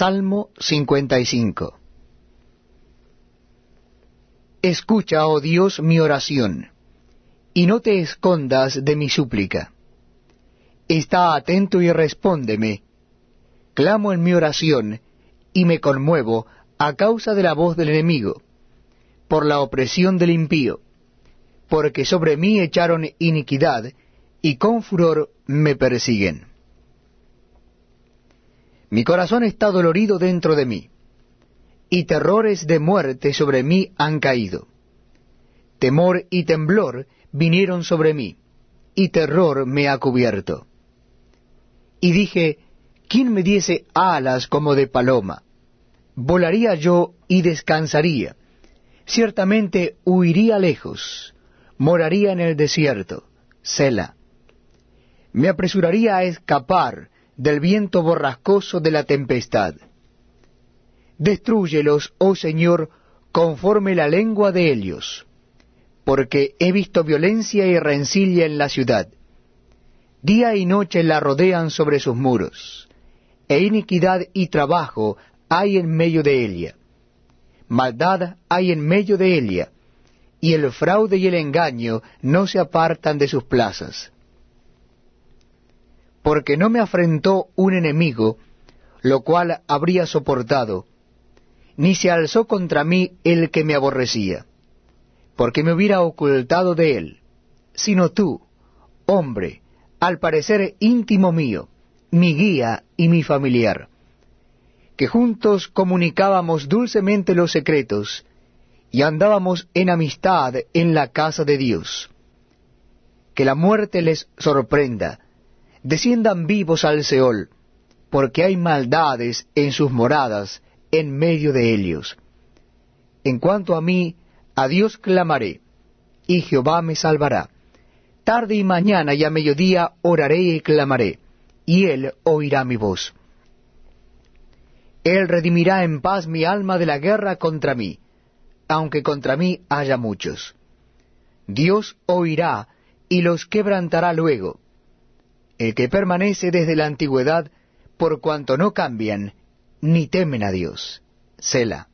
Salmo 55 Escucha, oh Dios, mi oración, y no te escondas de mi súplica. Está atento y respóndeme. Clamo en mi oración, y me conmuevo a causa de la voz del enemigo, por la opresión del impío, porque sobre mí echaron iniquidad, y con furor me persiguen. Mi corazón está dolorido dentro de mí, y terrores de muerte sobre mí han caído. Temor y temblor vinieron sobre mí, y terror me ha cubierto. Y dije, ¿quién me diese alas como de paloma? Volaría yo y descansaría. Ciertamente huiría lejos, moraría en el desierto, Sela. Me apresuraría a escapar del viento borrascoso de la tempestad. Destrúyelos, oh Señor, conforme la lengua de ellos, porque he visto violencia y rencilla en la ciudad. Día y noche la rodean sobre sus muros, e iniquidad y trabajo hay en medio de ella. Maldad hay en medio de ella, y el fraude y el engaño no se apartan de sus plazas porque no me afrentó un enemigo, lo cual habría soportado, ni se alzó contra mí el que me aborrecía, porque me hubiera ocultado de él, sino tú, hombre, al parecer íntimo mío, mi guía y mi familiar, que juntos comunicábamos dulcemente los secretos, y andábamos en amistad en la casa de Dios. Que la muerte les sorprenda, desciendan vivos al Seol, porque hay maldades en sus moradas en medio de ellos. En cuanto a mí, a Dios clamaré, y Jehová me salvará. Tarde y mañana y a mediodía oraré y clamaré, y él oirá mi voz. Él redimirá en paz mi alma de la guerra contra mí, aunque contra mí haya muchos. Dios oirá y los quebrantará luego el que permanece desde la antigüedad, por cuanto no cambian, ni temen a Dios. Sela.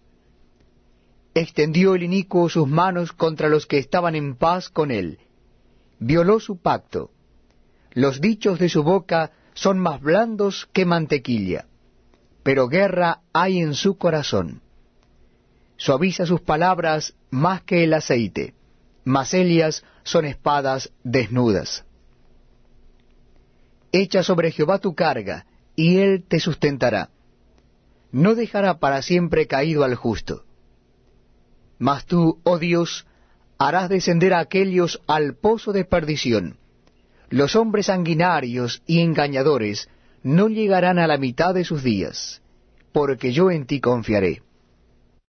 Extendió el inicuo sus manos contra los que estaban en paz con él. Violó su pacto. Los dichos de su boca son más blandos que mantequilla, pero guerra hay en su corazón. Suaviza sus palabras más que el aceite, mas ellas son espadas desnudas. Echa sobre Jehová tu carga, y él te sustentará. No dejará para siempre caído al justo. Mas tú, oh Dios, harás descender a aquellos al pozo de perdición. Los hombres sanguinarios y engañadores no llegarán a la mitad de sus días, porque yo en ti confiaré.